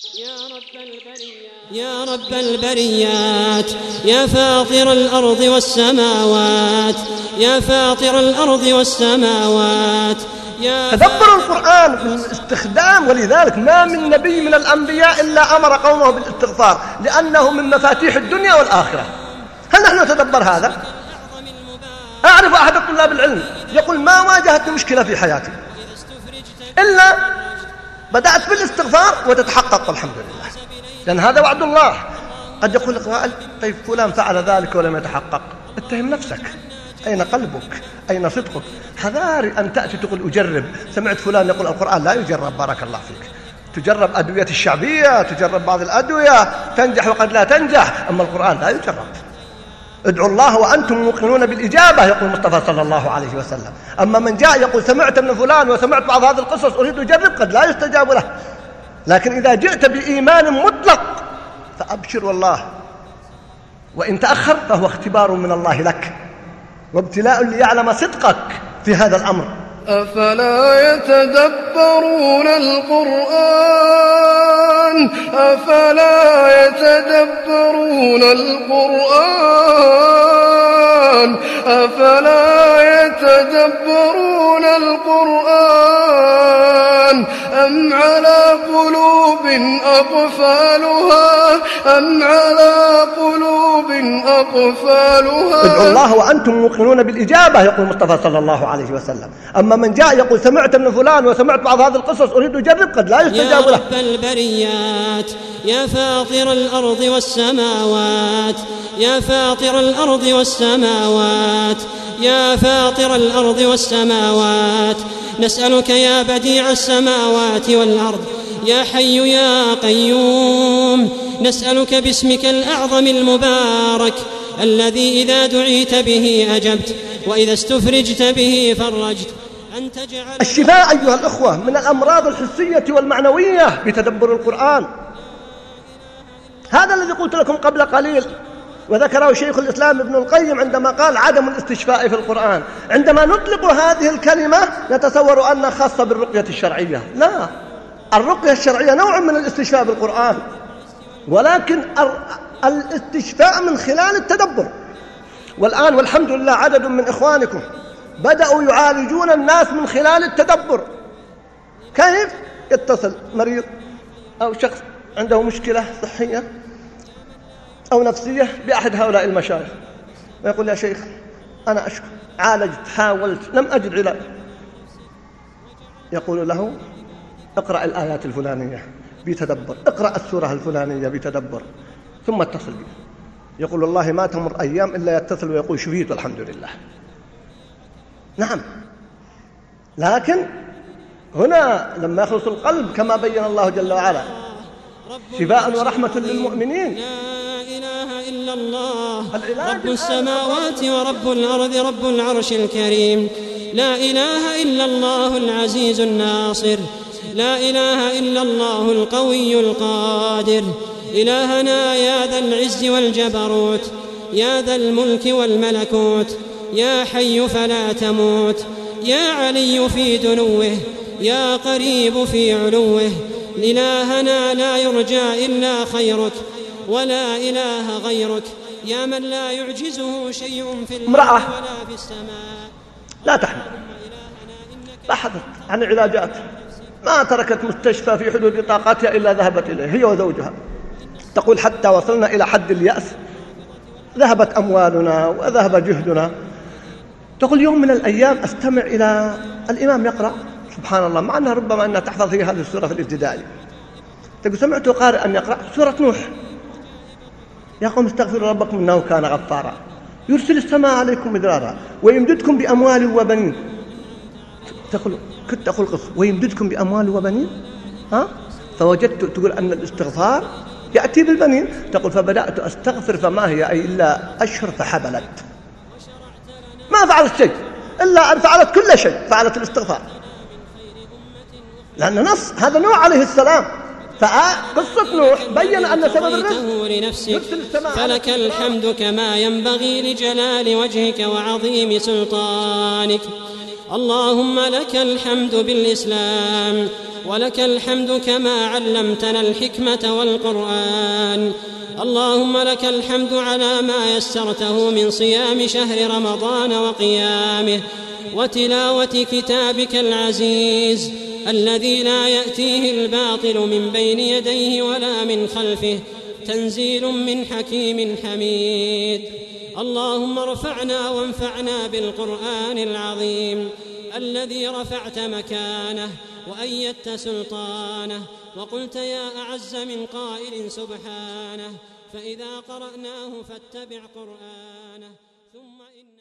يا رب البريات. يا رب البريات. يا فاطر الأرض والسماوات. يا فاطر الأرض والسماوات. يا تدبر القرآن في الاستخدام ولذلك ما من نبي من الأنبياء إلا أمر قومه بالاستغفار لأنه من مفاتيح الدنيا والآخرة. هل نحن نتدبر هذا؟ أعرف أحد طلاب العلم يقول ما واجهت مشكلة في حياتي؟ إلا بدأت بالاستغفار وتتحقق والحمد لله. لأن هذا وعد الله. قد يقول القائل طيب فلان فعل ذلك ولم يتحقق. اتهم نفسك. أين قلبك؟ أين صدقك؟ حذاري أن تأتي تقول أجرب. سمعت فلان يقول القرآن لا يجرب بارك الله فيك. تجرب أدوية الشعبية تجرب بعض الأدوية. تنجح وقد لا تنجح أما القرآن لا يجرب. ادعوا الله وأنتم موقنون بالإجابة يقول المصطفى صلى الله عليه وسلم. أما من جاء يقول سمعت من فلان وسمعت بعض هذه القصص أريد أجرب قد لا يستجاب له. لكن إذا جئت بإيمان مطلق فأبشر والله. وإن تأخر فهو اختبار من الله لك وابتلاء ليعلم صدقك في هذا الأمر. أفلا يتدبرون القرآن؟ أفلا يتدبرون القرآن؟ أفلا يتدبرون القرآن؟ أم على قلوب أقفالها أم على قلوب أقفالها ادعوا الله وأنتم موقنون بالإجابة يقول المصطفى صلى الله عليه وسلم. أما من جاء يقول سمعت من فلان وسمعت بعض هذه القصص أريد أجرب قد لا يستجاب يا له. رب البريات يا فاطر الأرض والسماوات يا فاطر الأرض والسماوات يا فاطر الأرض والسماوات. نسألك يا بديع السماوات والأرض يا حي يا قيوم. نسألك باسمك الأعظم المبارك الذي إذا دعيت به أجبت وإذا استفرجت به فرجت. أن تجعل الشفاء أيها الأخوة من الأمراض الحسية والمعنوية بتدبر القرآن. هذا الذي قلت لكم قبل قليل. وذكره شيخ الإسلام ابن القيم عندما قال عدم الاستشفاء في القرآن. عندما نطلق هذه الكلمة نتصور أنها خاصة بالرقية الشرعية. لا. الرقية الشرعية نوع من الاستشفاء بالقرآن. ولكن الاستشفاء من خلال التدبر. والآن والحمد لله عدد من إخوانكم بدأوا يعالجون الناس من خلال التدبر. كيف؟ يتصل مريض أو شخص عنده مشكلة صحية. أو نفسية بأحد هؤلاء المشايخ. ويقول يا شيخ أنا أشكو عالجت حاولت لم أجد علاج. يقول له اقرأ الآيات الفلانية بتدبر اقرأ السورة الفلانية بتدبر ثم اتصل بي. يقول والله ما تمر أيام إلا يتصل ويقول شفيت والحمد لله. نعم. لكن هنا لما يخلص القلب كما بين الله جل وعلا شفاء ورحمة للمؤمنين. إلا الله. رب السماوات ورب الأرض رب العرش الكريم. لا إله إلا الله العزيز الناصر. لا إله إلا الله القوي القادر. إلهنا يا ذا العز والجبروت يا ذا الملك والملكوت يا حي فلا تموت يا علي في دنوه يا قريب في علوه. إلهنا لا يرجى إلا خيرك. ولا إله غيرك. يا من لا يعجزه شيء في الأرض امرأة. ولا في السماء. لا تحمل بحثت عن علاجات ما تركت مستشفى في حدود طاقتها إلا ذهبت إليه. هي وزوجها. تقول حتى وصلنا إلى حد اليأس. ذهبت أموالنا وذهب جهدنا. تقول يوم من الأيام أستمع إلى الإمام يقرأ. سبحان الله. مع أنها ربما أنها تحفظ هي هذه السورة في الابتدائي تقول سمعت قارئا يقرأ سورة نوح. يا قوم استغفروا ربكم إنه كان غفارا. يرسل السماء عليكم مدرارا. ويمددكم بأموال وبنين. تقول كنت أقول قصة. ويمددكم بأموال وبنين؟ ها؟ فوجدت تقول أن الاستغفار يأتي بالبنين. تقول فبدأت أستغفر فما هي أي إلا أشهر فحبلت. ما فعلت شيء. إلا أن فعلت كل شيء. فعلت الاستغفار. لأن نص هذا نوح عليه السلام. فقصة نوح بين أن سبب الرزق لنفسك. فلك الحمد كما ينبغي لجلال وجهك وعظيم سلطانك. اللهم لك الحمد بالإسلام ولك الحمد كما علمتنا الحكمة والقرآن. اللهم لك الحمد على ما يسرته من صيام شهر رمضان وقيامه وتلاوة كتابك العزيز. الذي لا يأتيه الباطل من بين يديه ولا من خلفه تنزيل من حكيم حميد. اللهم ارفعنا وانفعنا بالقرآن العظيم الذي رفعت مكانه وأيدت سلطانه وقلت يا أعز من قائل سبحانه فإذا قرأناه فاتبع قرآنه ثم إن